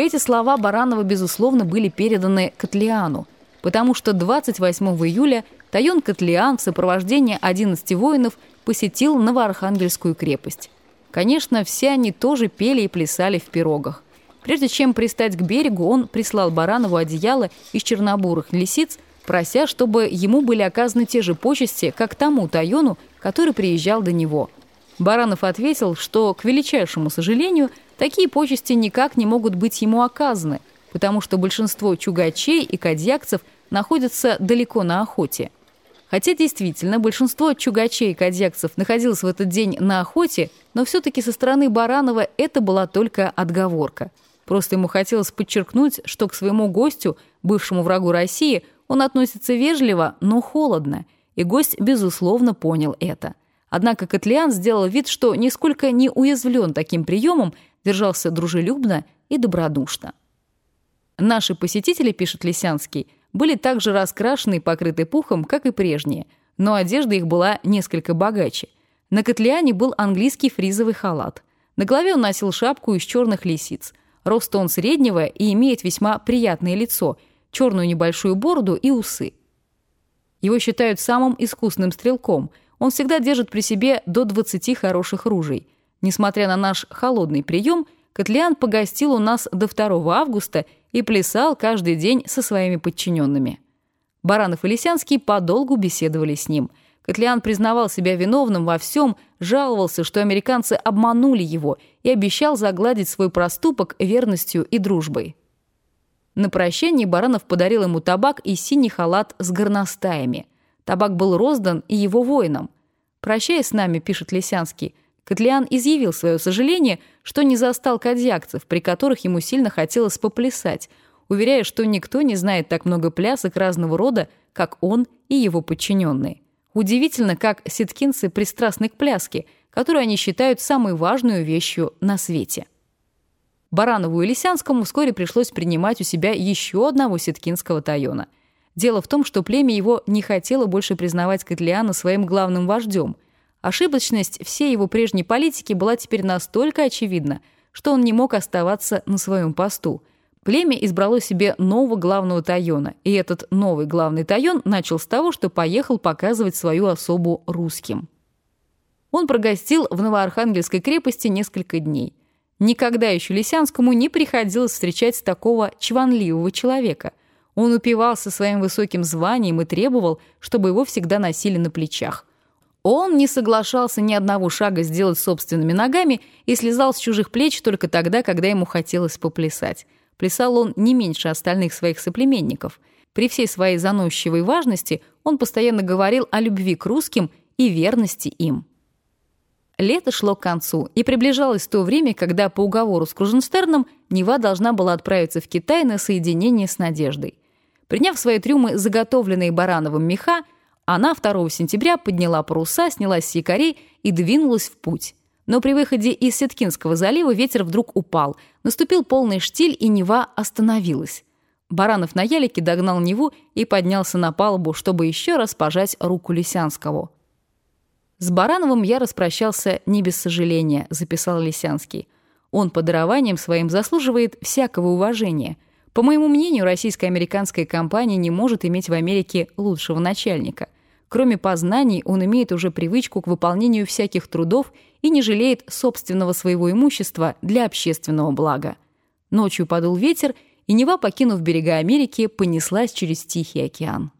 Эти слова Баранова, безусловно, были переданы Котлеану, потому что 28 июля Тайон Котлеан в сопровождении 11 воинов посетил Новоархангельскую крепость. Конечно, все они тоже пели и плясали в пирогах. Прежде чем пристать к берегу, он прислал Баранову одеяло из чернобурых лисиц, прося, чтобы ему были оказаны те же почести, как тому Тайону, который приезжал до него. Баранов ответил, что, к величайшему сожалению, Такие почести никак не могут быть ему оказаны, потому что большинство чугачей и кадьякцев находятся далеко на охоте. Хотя действительно большинство чугачей и кадьякцев находилось в этот день на охоте, но все-таки со стороны Баранова это была только отговорка. Просто ему хотелось подчеркнуть, что к своему гостю, бывшему врагу России, он относится вежливо, но холодно, и гость, безусловно, понял это. Однако Котлеан сделал вид, что нисколько не уязвлен таким приемом держался дружелюбно и добродушно. Наши посетители, пишет Лисянский, были также раскрашены и покрыты пухом, как и прежние, но одежда их была несколько богаче. На Котлеане был английский фризовый халат. На голове он носил шапку из черных лисиц. Рост он среднего и имеет весьма приятное лицо, черную небольшую бороду и усы. Его считают самым искусным стрелком. Он всегда держит при себе до 20 хороших ружей – Несмотря на наш холодный прием, Котлеан погостил у нас до 2 августа и плясал каждый день со своими подчиненными. Баранов и Лисянский подолгу беседовали с ним. Котлеан признавал себя виновным во всем, жаловался, что американцы обманули его и обещал загладить свой проступок верностью и дружбой. На прощание Баранов подарил ему табак и синий халат с горностаями. Табак был роздан и его воинам. «Прощаясь с нами», — пишет Лисянский, — Котлеан изъявил свое сожаление, что не застал кадьякцев, при которых ему сильно хотелось поплясать, уверяя, что никто не знает так много плясок разного рода, как он и его подчиненные. Удивительно, как ситкинцы пристрастны к пляске, которую они считают самой важной вещью на свете. Баранову и Лисянскому вскоре пришлось принимать у себя еще одного ситкинского тайона. Дело в том, что племя его не хотело больше признавать Котлеана своим главным вождем – Ошибочность всей его прежней политики была теперь настолько очевидна, что он не мог оставаться на своем посту. Племя избрало себе нового главного тайона, и этот новый главный тайон начал с того, что поехал показывать свою особу русским. Он прогостил в Новоархангельской крепости несколько дней. Никогда еще Лисянскому не приходилось встречать такого чванливого человека. Он упивался своим высоким званием и требовал, чтобы его всегда носили на плечах. Он не соглашался ни одного шага сделать собственными ногами и слезал с чужих плеч только тогда, когда ему хотелось поплясать. Плясал он не меньше остальных своих соплеменников. При всей своей заносчивой важности он постоянно говорил о любви к русским и верности им. Лето шло к концу, и приближалось то время, когда по уговору с Круженстерном Нева должна была отправиться в Китай на соединение с Надеждой. Приняв свои трюмы заготовленные Барановым меха, она 2 сентября подняла паруса, снялась с якорей и двинулась в путь. Но при выходе из Сеткинского залива ветер вдруг упал, наступил полный штиль, и Нева остановилась. Баранов на ялике догнал Неву и поднялся на палубу, чтобы еще раз пожать руку Лисянского. «С Барановым я распрощался не без сожаления», — записал Лисянский. «Он по дарованиям своим заслуживает всякого уважения. По моему мнению, российско-американская компания не может иметь в Америке лучшего начальника. Кроме познаний, он имеет уже привычку к выполнению всяких трудов и не жалеет собственного своего имущества для общественного блага. Ночью подул ветер, и Нева, покинув берега Америки, понеслась через Тихий океан.